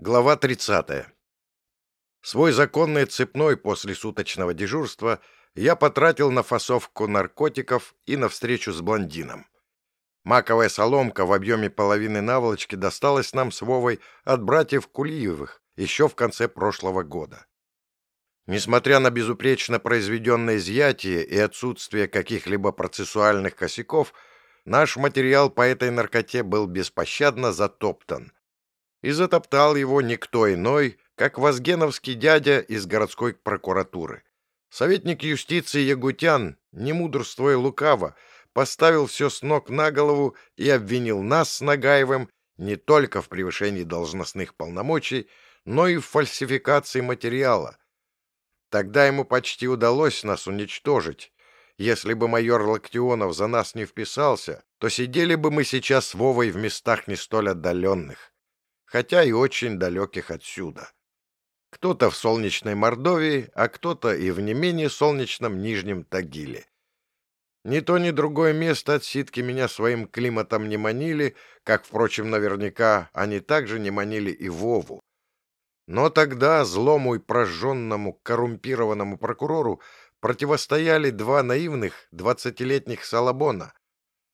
Глава 30. Свой законный цепной после суточного дежурства я потратил на фасовку наркотиков и на встречу с блондином. Маковая соломка в объеме половины наволочки досталась нам с Вовой от братьев Кулиевых еще в конце прошлого года. Несмотря на безупречно произведенное изъятие и отсутствие каких-либо процессуальных косяков, наш материал по этой наркоте был беспощадно затоптан – и затоптал его никто иной, как Возгеновский дядя из городской прокуратуры. Советник юстиции Ягутян, не мудрствуя лукаво, поставил все с ног на голову и обвинил нас с Нагаевым не только в превышении должностных полномочий, но и в фальсификации материала. Тогда ему почти удалось нас уничтожить. Если бы майор Локтионов за нас не вписался, то сидели бы мы сейчас с Вовой в местах не столь отдаленных хотя и очень далеких отсюда. Кто-то в солнечной Мордовии, а кто-то и в не менее солнечном Нижнем Тагиле. Ни то, ни другое место отсидки меня своим климатом не манили, как, впрочем, наверняка они также не манили и Вову. Но тогда злому и прожженному коррумпированному прокурору противостояли два наивных двадцатилетних Салабона.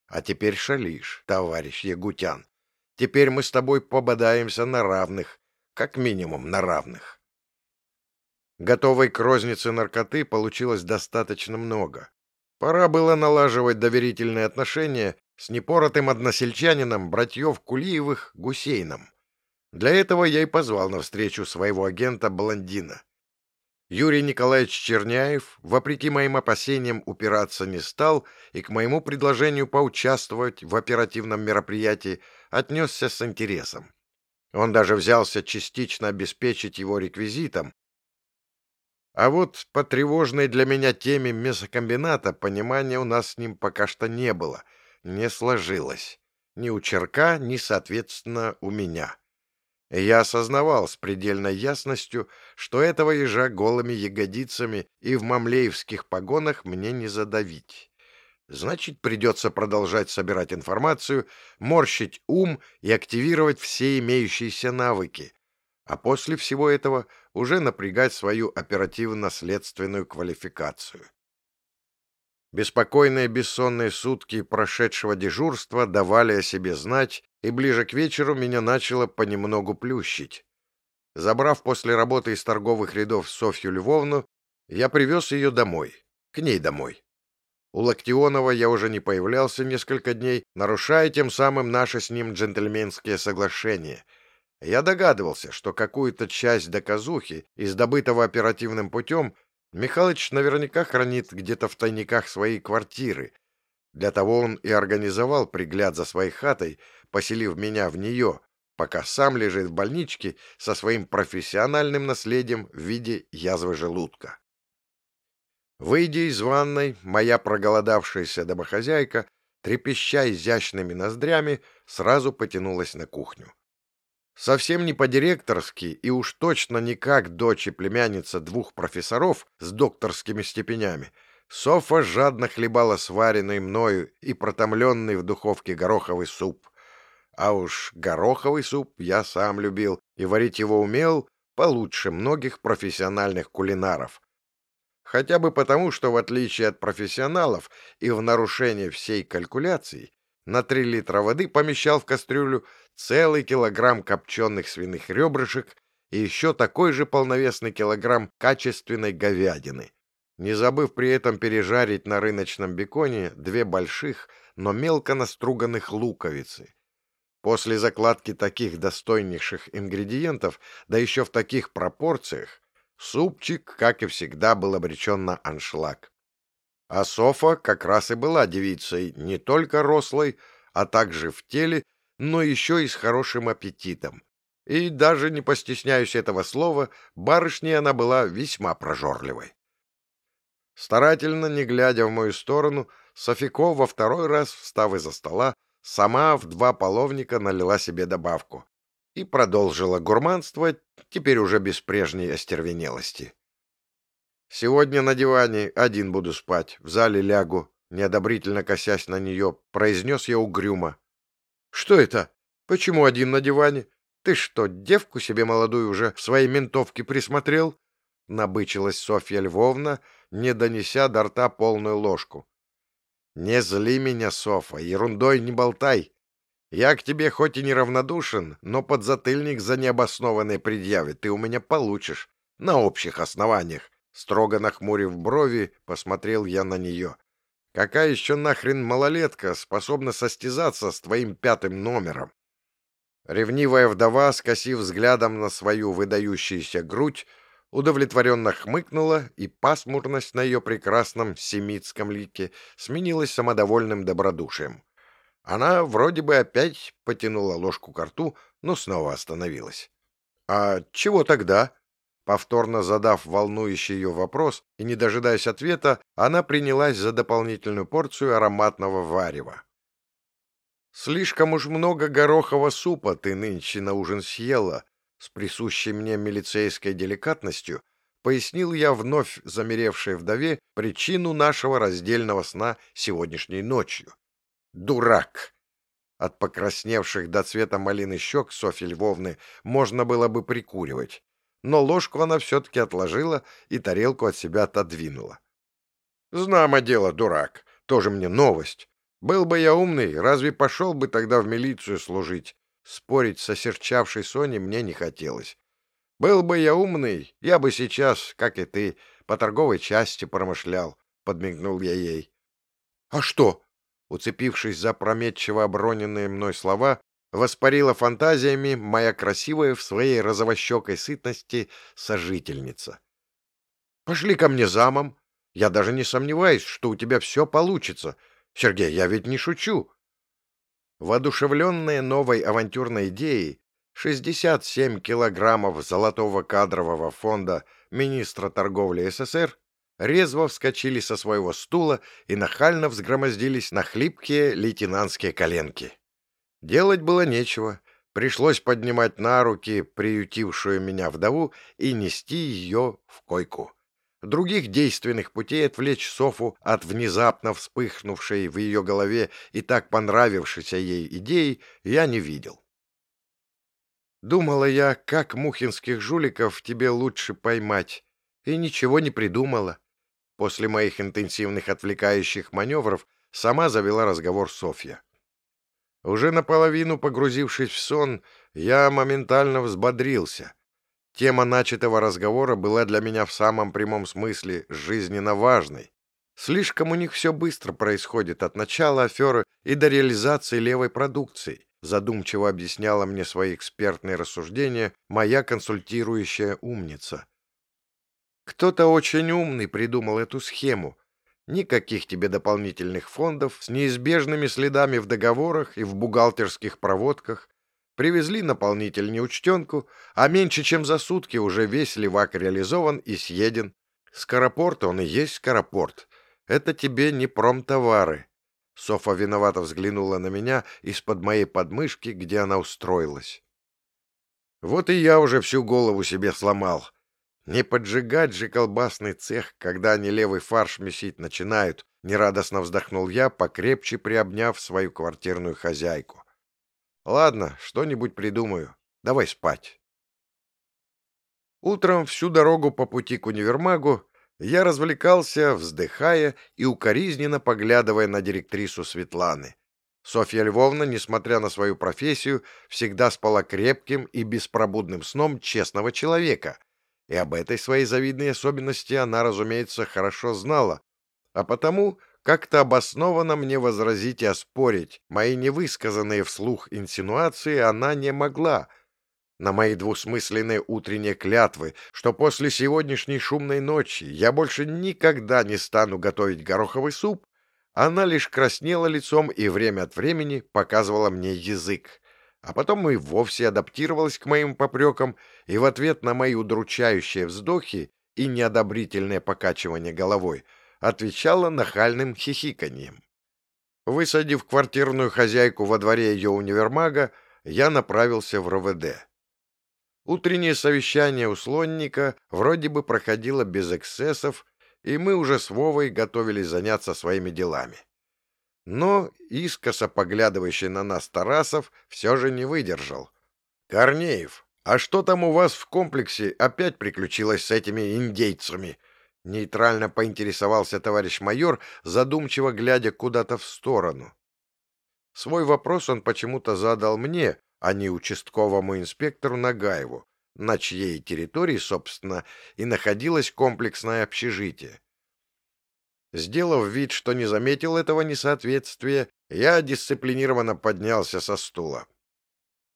А теперь шалишь, товарищ Ягутян. Теперь мы с тобой пободаемся на равных, как минимум на равных. Готовой к рознице наркоты получилось достаточно много. Пора было налаживать доверительные отношения с непоротым односельчанином братьев Кулиевых Гусейном. Для этого я и позвал на встречу своего агента-блондина. Юрий Николаевич Черняев, вопреки моим опасениям, упираться не стал и к моему предложению поучаствовать в оперативном мероприятии отнесся с интересом. Он даже взялся частично обеспечить его реквизитом. А вот по тревожной для меня теме мясокомбината понимания у нас с ним пока что не было, не сложилось. Ни у Черка, ни, соответственно, у меня. Я осознавал с предельной ясностью, что этого ежа голыми ягодицами и в мамлеевских погонах мне не задавить. Значит, придется продолжать собирать информацию, морщить ум и активировать все имеющиеся навыки, а после всего этого уже напрягать свою оперативно-следственную квалификацию. Беспокойные бессонные сутки прошедшего дежурства давали о себе знать, и ближе к вечеру меня начало понемногу плющить. Забрав после работы из торговых рядов Софью Львовну, я привез ее домой, к ней домой. У Локтионова я уже не появлялся несколько дней, нарушая тем самым наши с ним джентльменские соглашения. Я догадывался, что какую-то часть доказухи из добытого оперативным путем Михалыч наверняка хранит где-то в тайниках своей квартиры. Для того он и организовал пригляд за своей хатой, поселив меня в нее, пока сам лежит в больничке со своим профессиональным наследием в виде язвы желудка. Выйдя из ванной, моя проголодавшаяся домохозяйка, трепеща изящными ноздрями, сразу потянулась на кухню. Совсем не по-директорски и уж точно не как дочь и племянница двух профессоров с докторскими степенями, Софа жадно хлебала сваренный мною и протомленный в духовке гороховый суп. А уж гороховый суп я сам любил и варить его умел получше многих профессиональных кулинаров, Хотя бы потому, что в отличие от профессионалов и в нарушение всей калькуляции, на 3 литра воды помещал в кастрюлю целый килограмм копченых свиных ребрышек и еще такой же полновесный килограмм качественной говядины, не забыв при этом пережарить на рыночном беконе две больших, но мелко наструганных луковицы. После закладки таких достойнейших ингредиентов, да еще в таких пропорциях, Супчик, как и всегда, был обречен на аншлаг. А Софа как раз и была девицей не только рослой, а также в теле, но еще и с хорошим аппетитом. И даже не постесняюсь этого слова, барышней она была весьма прожорливой. Старательно, не глядя в мою сторону, Софико во второй раз, встав из-за стола, сама в два половника налила себе добавку и продолжила гурманствовать, теперь уже без прежней остервенелости. «Сегодня на диване один буду спать, в зале лягу», неодобрительно косясь на нее, произнес я угрюмо. «Что это? Почему один на диване? Ты что, девку себе молодую уже в своей ментовке присмотрел? Набычилась Софья Львовна, не донеся до рта полную ложку. Не зли меня, Софа, ерундой не болтай. Я к тебе хоть и неравнодушен, но подзатыльник за необоснованные предъявы ты у меня получишь. На общих основаниях. Строго нахмурив брови, посмотрел я на нее. Какая еще нахрен малолетка способна состязаться с твоим пятым номером? Ревнивая вдова, скосив взглядом на свою выдающуюся грудь, удовлетворенно хмыкнула, и пасмурность на ее прекрасном семитском лике сменилась самодовольным добродушием. Она вроде бы опять потянула ложку к рту, но снова остановилась. «А чего тогда?» Повторно задав волнующий ее вопрос и не дожидаясь ответа, она принялась за дополнительную порцию ароматного варева. «Слишком уж много горохового супа ты нынче на ужин съела», с присущей мне милицейской деликатностью, пояснил я вновь замеревшей вдове причину нашего раздельного сна сегодняшней ночью. «Дурак!» От покрасневших до цвета малины щек Софьи Львовны можно было бы прикуривать, но ложку она все-таки отложила и тарелку от себя отодвинула. «Знамо дело, дурак, тоже мне новость. Был бы я умный, разве пошел бы тогда в милицию служить? Спорить с осерчавшей Соней мне не хотелось. Был бы я умный, я бы сейчас, как и ты, по торговой части промышлял, — подмигнул я ей. — А что? Уцепившись за прометчиво оброненные мной слова, воспарила фантазиями моя красивая в своей розовощекой сытности сожительница. — Пошли ко мне замом. Я даже не сомневаюсь, что у тебя все получится — Сергей, я ведь не шучу. Воодушевленные новой авантюрной идеей, 67 килограммов золотого кадрового фонда министра торговли СССр резво вскочили со своего стула и нахально взгромоздились на хлипкие лейтенантские коленки. Делать было нечего. Пришлось поднимать на руки приютившую меня вдову и нести ее в койку. Других действенных путей отвлечь Софу от внезапно вспыхнувшей в ее голове и так понравившейся ей идеи я не видел. Думала я, как мухинских жуликов тебе лучше поймать, и ничего не придумала. После моих интенсивных отвлекающих маневров сама завела разговор Софья. Уже наполовину погрузившись в сон, я моментально взбодрился — Тема начатого разговора была для меня в самом прямом смысле жизненно важной. Слишком у них все быстро происходит от начала аферы и до реализации левой продукции, задумчиво объясняла мне свои экспертные рассуждения моя консультирующая умница. Кто-то очень умный придумал эту схему. Никаких тебе дополнительных фондов с неизбежными следами в договорах и в бухгалтерских проводках, Привезли наполнитель неучтенку, а меньше чем за сутки уже весь левак реализован и съеден. Скоропорт он и есть скоропорт. Это тебе не промтовары. Софа виновато взглянула на меня из-под моей подмышки, где она устроилась. Вот и я уже всю голову себе сломал. Не поджигать же колбасный цех, когда они левый фарш месить начинают, нерадостно вздохнул я, покрепче приобняв свою квартирную хозяйку. Ладно, что-нибудь придумаю. Давай спать. Утром всю дорогу по пути к универмагу я развлекался, вздыхая и укоризненно поглядывая на директрису Светланы. Софья Львовна, несмотря на свою профессию, всегда спала крепким и беспробудным сном честного человека, и об этой своей завидной особенности она, разумеется, хорошо знала, а потому как-то обоснованно мне возразить и оспорить мои невысказанные вслух инсинуации она не могла. На мои двусмысленные утренние клятвы, что после сегодняшней шумной ночи я больше никогда не стану готовить гороховый суп, она лишь краснела лицом и время от времени показывала мне язык. А потом и вовсе адаптировалась к моим попрекам, и в ответ на мои удручающие вздохи и неодобрительное покачивание головой — отвечала нахальным хихиканьем. Высадив квартирную хозяйку во дворе ее универмага, я направился в РОВД. Утреннее совещание у слонника вроде бы проходило без эксцессов, и мы уже с Вовой готовились заняться своими делами. Но искоса поглядывающий на нас Тарасов все же не выдержал. Корнеев, а что там у вас в комплексе опять приключилось с этими индейцами? Нейтрально поинтересовался товарищ майор, задумчиво глядя куда-то в сторону. Свой вопрос он почему-то задал мне, а не участковому инспектору Нагаеву, на чьей территории, собственно, и находилось комплексное общежитие. Сделав вид, что не заметил этого несоответствия, я дисциплинированно поднялся со стула.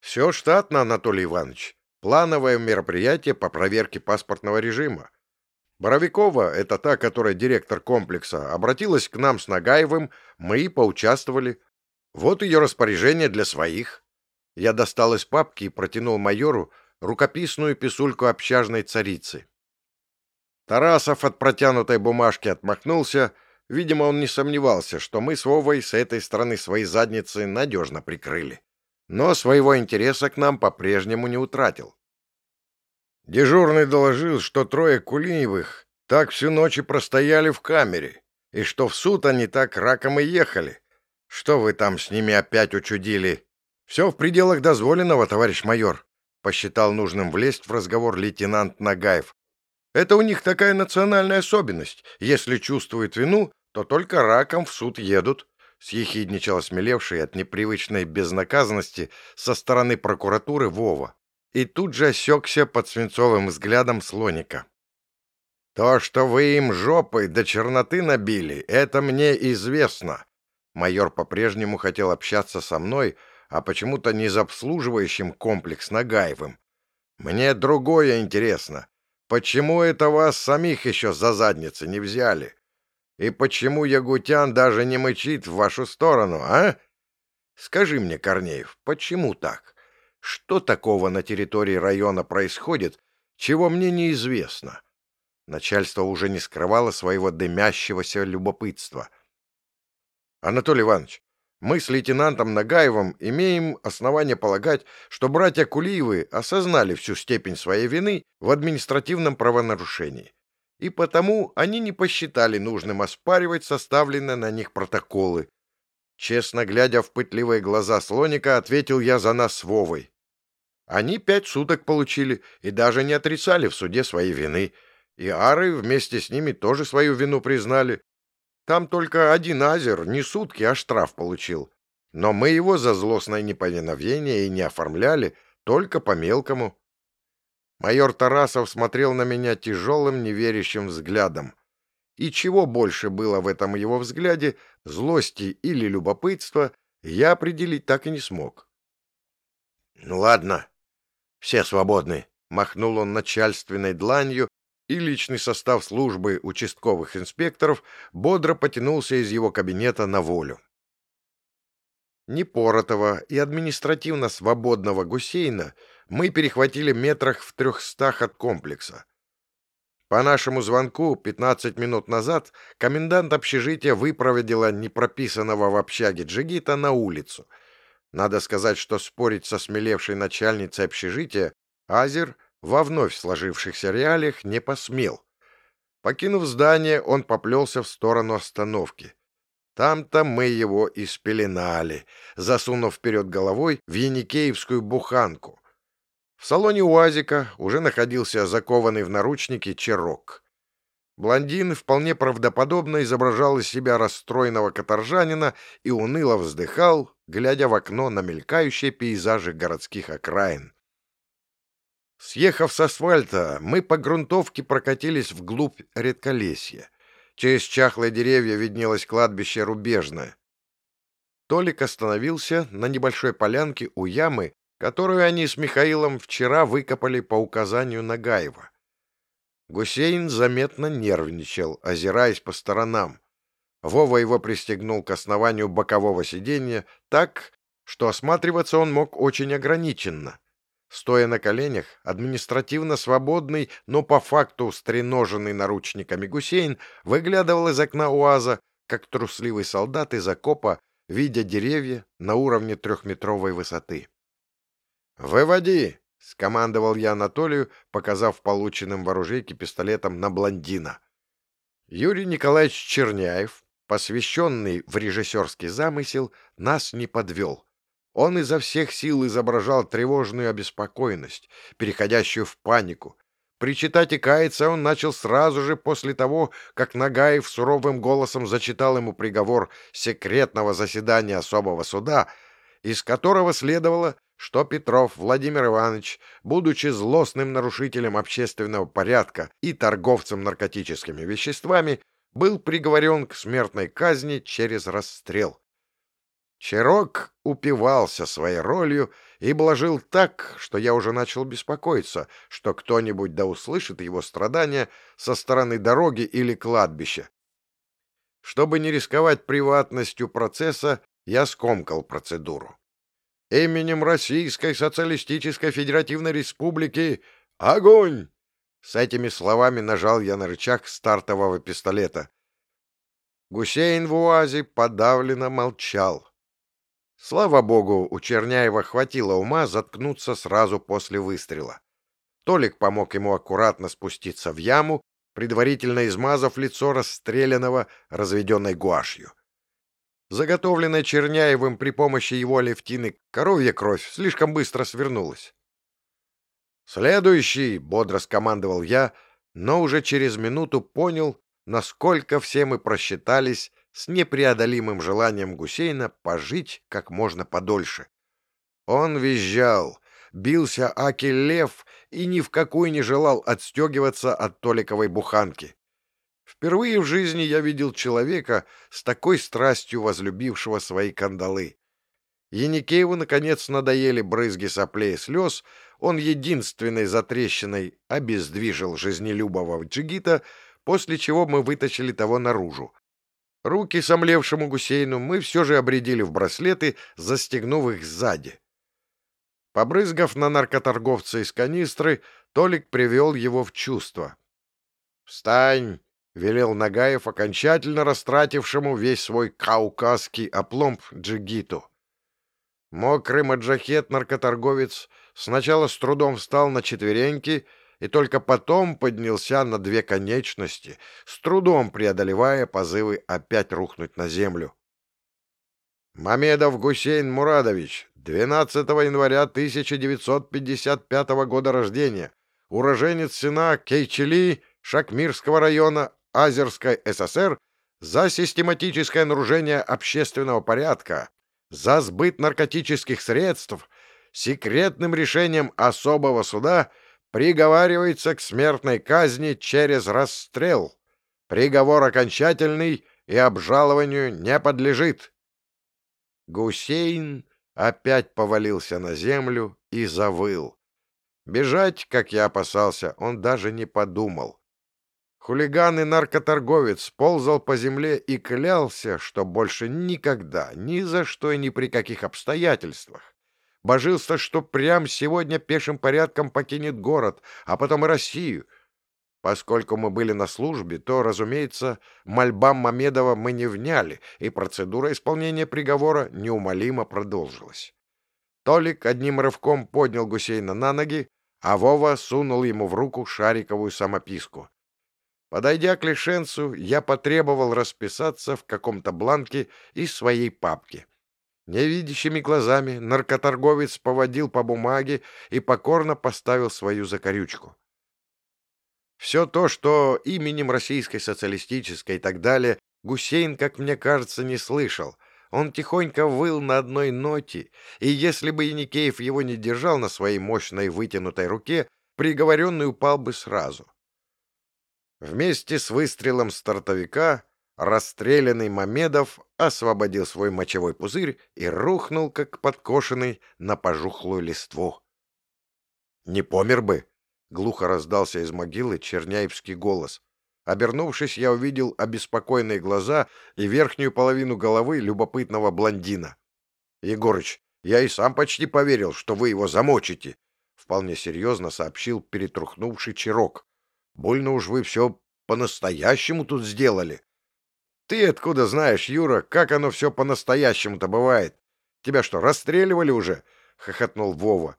«Все штатно, Анатолий Иванович. Плановое мероприятие по проверке паспортного режима. Боровикова, это та, которая директор комплекса, обратилась к нам с Нагаевым, мы и поучаствовали. Вот ее распоряжение для своих». Я достал из папки и протянул майору рукописную писульку общажной царицы. Тарасов от протянутой бумажки отмахнулся. Видимо, он не сомневался, что мы с Вовой с этой стороны свои задницы надежно прикрыли. Но своего интереса к нам по-прежнему не утратил. Дежурный доложил, что трое Кулиевых так всю ночь и простояли в камере, и что в суд они так раком и ехали. Что вы там с ними опять учудили? Все в пределах дозволенного, товарищ майор посчитал нужным влезть в разговор лейтенант Нагаев. Это у них такая национальная особенность. Если чувствуют вину, то только раком в суд едут. Съехидничал смелевший от непривычной безнаказанности со стороны прокуратуры Вова. И тут же осекся под свинцовым взглядом слоника. «То, что вы им жопой до черноты набили, это мне известно». Майор по-прежнему хотел общаться со мной, а почему-то не за обслуживающим комплекс Нагаевым. Мне другое интересно. Почему это вас самих еще за задницы не взяли? И почему Ягутян даже не мычит в вашу сторону, а? Скажи мне, Корнеев, почему так? Что такого на территории района происходит, чего мне неизвестно? Начальство уже не скрывало своего дымящегося любопытства. Анатолий Иванович, мы с лейтенантом Нагаевым имеем основание полагать, что братья Кулиевы осознали всю степень своей вины в административном правонарушении, и потому они не посчитали нужным оспаривать составленные на них протоколы. Честно глядя в пытливые глаза слоника, ответил я за нас с Вовой. Они пять суток получили и даже не отрицали в суде своей вины, и ары вместе с ними тоже свою вину признали. Там только один азер не сутки, а штраф получил. Но мы его за злостное неповиновение и не оформляли, только по-мелкому. Майор Тарасов смотрел на меня тяжелым, неверящим взглядом. И чего больше было в этом его взгляде, злости или любопытства, я определить так и не смог. — Ну ладно, все свободны, — махнул он начальственной дланью, и личный состав службы участковых инспекторов бодро потянулся из его кабинета на волю. Непоротого и административно свободного Гусейна мы перехватили метрах в трехстах от комплекса. По нашему звонку 15 минут назад комендант общежития выпроводила непрописанного в общаге джигита на улицу. Надо сказать, что спорить со смелевшей начальницей общежития Азер — во вновь сложившихся реалиях не посмел. Покинув здание, он поплелся в сторону остановки. Там-то мы его и спеленали, засунув вперед головой в яникеевскую буханку. В салоне УАЗика уже находился закованный в наручники Черок. Блондин вполне правдоподобно изображал из себя расстроенного каторжанина и уныло вздыхал, глядя в окно на мелькающие пейзажи городских окраин. Съехав с асфальта, мы по грунтовке прокатились вглубь редколесья. Через чахлые деревья виднелось кладбище Рубежное. Толик остановился на небольшой полянке у ямы, которую они с Михаилом вчера выкопали по указанию Нагаева. Гусейн заметно нервничал, озираясь по сторонам. Вова его пристегнул к основанию бокового сиденья так, что осматриваться он мог очень ограниченно. Стоя на коленях, административно свободный, но по факту стреноженный наручниками Гусейн выглядывал из окна УАЗа, как трусливый солдат из окопа, видя деревья на уровне трехметровой высоты. «Выводи!» — скомандовал я Анатолию, показав полученным в оружейке пистолетом на блондина. Юрий Николаевич Черняев, посвященный в режиссерский замысел, нас не подвел. Он изо всех сил изображал тревожную обеспокоенность, переходящую в панику. Причитать и каяться он начал сразу же после того, как Нагаев суровым голосом зачитал ему приговор секретного заседания особого суда, из которого следовало, что Петров Владимир Иванович, будучи злостным нарушителем общественного порядка и торговцем наркотическими веществами, был приговорен к смертной казни через расстрел. Черок упивался своей ролью и блажил так, что я уже начал беспокоиться, что кто-нибудь да услышит его страдания со стороны дороги или кладбища. Чтобы не рисковать приватностью процесса, я скомкал процедуру. Именем Российской Социалистической Федеративной Республики огонь! С этими словами нажал я на рычаг стартового пистолета. Гусейн в УАЗе подавленно молчал. Слава богу, у Черняева хватило ума заткнуться сразу после выстрела. Толик помог ему аккуратно спуститься в яму, предварительно измазав лицо расстрелянного, разведенной гуашью. Заготовленная Черняевым при помощи его левтины коровья кровь слишком быстро свернулась. «Следующий!» — бодро скомандовал я, но уже через минуту понял, насколько все мы просчитались с непреодолимым желанием Гусейна пожить как можно подольше. Он визжал, бился аки лев и ни в какую не желал отстегиваться от Толиковой буханки. Впервые в жизни я видел человека с такой страстью возлюбившего свои кандалы. Яникееву, наконец, надоели брызги соплей и слез, он единственной затрещиной обездвижил жизнелюбого джигита, после чего мы вытащили того наружу. Руки сомлевшему гусейну мы все же обредили в браслеты, застегнув их сзади. Побрызгав на наркоторговца из канистры, Толик привел его в чувство. «Встань!» — велел Нагаев, окончательно растратившему весь свой каукасский опломб джигиту. Мокрый маджахет-наркоторговец сначала с трудом встал на четвереньки — и только потом поднялся на две конечности, с трудом преодолевая позывы опять рухнуть на землю. Мамедов Гусейн Мурадович, 12 января 1955 года рождения, уроженец сына Кейчели Шакмирского района Азерской ССР за систематическое нарушение общественного порядка, за сбыт наркотических средств, секретным решением особого суда – приговаривается к смертной казни через расстрел. Приговор окончательный и обжалованию не подлежит. Гусейн опять повалился на землю и завыл. Бежать, как я опасался, он даже не подумал. Хулиган и наркоторговец ползал по земле и клялся, что больше никогда, ни за что и ни при каких обстоятельствах божился, что прям сегодня пешим порядком покинет город, а потом и Россию. Поскольку мы были на службе, то, разумеется, мольбам Мамедова мы не вняли, и процедура исполнения приговора неумолимо продолжилась. Толик одним рывком поднял Гусейна на ноги, а Вова сунул ему в руку шариковую самописку. Подойдя к Лишенцу, я потребовал расписаться в каком-то бланке из своей папки. Невидящими глазами наркоторговец поводил по бумаге и покорно поставил свою закорючку. Все то, что именем Российской Социалистической и так далее, Гусейн, как мне кажется, не слышал. Он тихонько выл на одной ноте, и если бы Яникеев его не держал на своей мощной вытянутой руке, приговоренный упал бы сразу. Вместе с выстрелом стартовика Расстрелянный Мамедов освободил свой мочевой пузырь и рухнул, как подкошенный, на пожухлую листву. «Не помер бы!» — глухо раздался из могилы черняевский голос. Обернувшись, я увидел обеспокоенные глаза и верхнюю половину головы любопытного блондина. «Егорыч, я и сам почти поверил, что вы его замочите», — вполне серьезно сообщил перетрухнувший Чирок. «Больно уж вы все по-настоящему тут сделали». Ты откуда знаешь, Юра, как оно все по-настоящему-то бывает? Тебя что, расстреливали уже? — хохотнул Вова.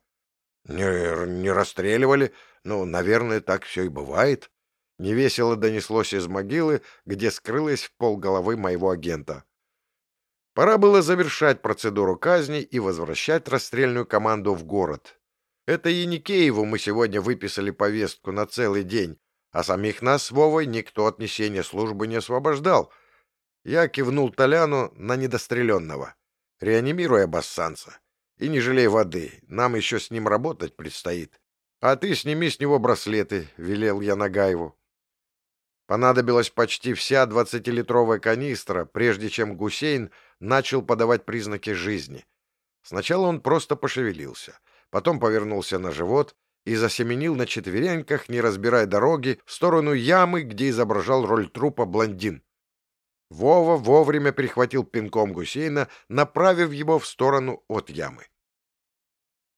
Не, не расстреливали. Ну, наверное, так все и бывает. Невесело донеслось из могилы, где скрылась в полголовы моего агента. Пора было завершать процедуру казни и возвращать расстрельную команду в город. Это Яникееву мы сегодня выписали повестку на целый день, а самих нас с Вовой никто от несения службы не освобождал. Я кивнул Толяну на недостреленного. Реанимируя бассанца. И не жалей воды, нам еще с ним работать предстоит. А ты сними с него браслеты, — велел я Нагаеву. Понадобилась почти вся двадцатилитровая канистра, прежде чем Гусейн начал подавать признаки жизни. Сначала он просто пошевелился, потом повернулся на живот и засеменил на четвереньках, не разбирая дороги, в сторону ямы, где изображал роль трупа блондин. Вова вовремя перехватил пинком Гусейна, направив его в сторону от ямы.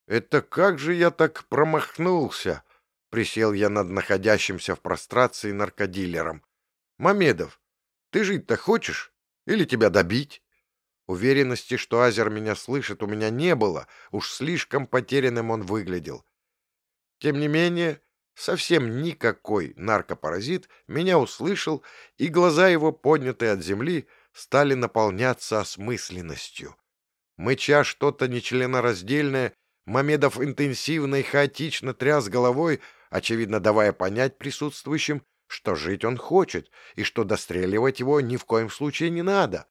«Это как же я так промахнулся?» — присел я над находящимся в прострации наркодилером. «Мамедов, ты жить-то хочешь? Или тебя добить?» Уверенности, что Азер меня слышит, у меня не было, уж слишком потерянным он выглядел. Тем не менее, совсем никакой наркопаразит меня услышал, и глаза его, поднятые от земли, стали наполняться осмысленностью. Мыча что-то нечленораздельное, Мамедов интенсивно и хаотично тряс головой, очевидно давая понять присутствующим, что жить он хочет и что достреливать его ни в коем случае не надо.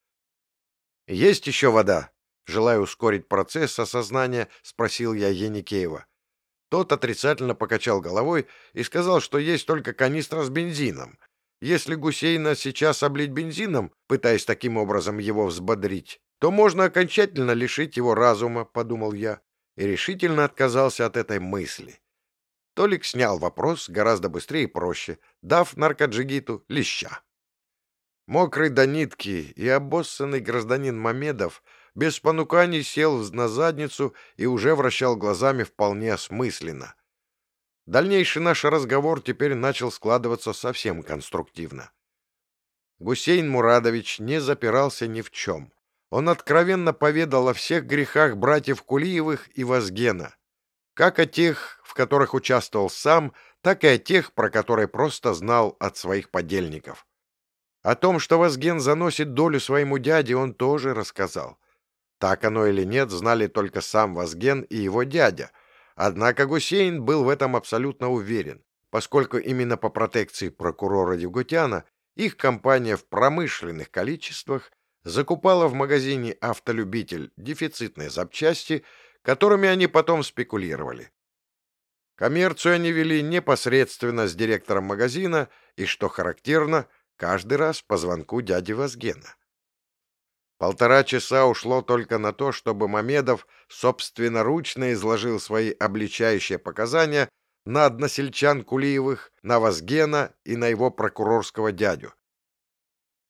«Есть еще вода?» Желая ускорить процесс осознания, спросил я Еникеева. Тот отрицательно покачал головой и сказал, что есть только канистра с бензином. Если Гусейна сейчас облить бензином, пытаясь таким образом его взбодрить, то можно окончательно лишить его разума, подумал я, и решительно отказался от этой мысли. Толик снял вопрос гораздо быстрее и проще, дав наркоджигиту леща. Мокрый до нитки и обоссанный гражданин Мамедов без понуканий сел на задницу и уже вращал глазами вполне осмысленно. Дальнейший наш разговор теперь начал складываться совсем конструктивно. Гусейн Мурадович не запирался ни в чем. Он откровенно поведал о всех грехах братьев Кулиевых и Возгена, как о тех, в которых участвовал сам, так и о тех, про которые просто знал от своих подельников. О том, что Возген заносит долю своему дяде, он тоже рассказал. Так оно или нет, знали только сам Возген и его дядя. Однако Гусейн был в этом абсолютно уверен, поскольку именно по протекции прокурора Югутяна их компания в промышленных количествах закупала в магазине «Автолюбитель» дефицитные запчасти, которыми они потом спекулировали. Коммерцию они вели непосредственно с директором магазина и, что характерно, каждый раз по звонку дяди Возгена. Полтора часа ушло только на то, чтобы Мамедов собственноручно изложил свои обличающие показания на односельчан Кулиевых, на Возгена и на его прокурорского дядю.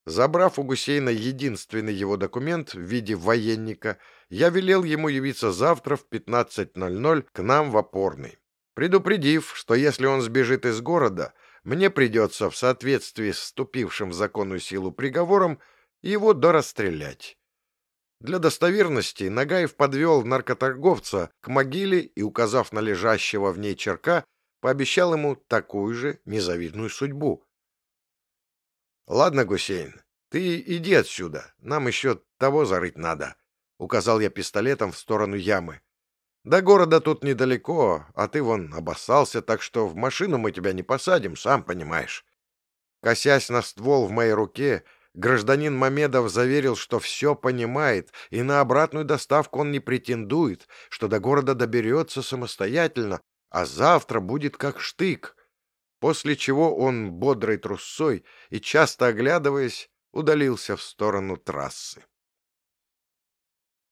Забрав у Гусейна единственный его документ в виде военника, я велел ему явиться завтра в 15.00 к нам в опорный, предупредив, что если он сбежит из города, мне придется, в соответствии с вступившим в законную силу приговором, его дорасстрелять. Для достоверности Нагаев подвел наркоторговца к могиле и, указав на лежащего в ней черка, пообещал ему такую же незавидную судьбу. — Ладно, Гусейн, ты иди отсюда, нам еще того зарыть надо, — указал я пистолетом в сторону ямы. До города тут недалеко, а ты вон обоссался, так что в машину мы тебя не посадим, сам понимаешь. Косясь на ствол в моей руке, гражданин Мамедов заверил, что все понимает, и на обратную доставку он не претендует, что до города доберется самостоятельно, а завтра будет как штык. После чего он, бодрой трусцой и часто оглядываясь, удалился в сторону трассы.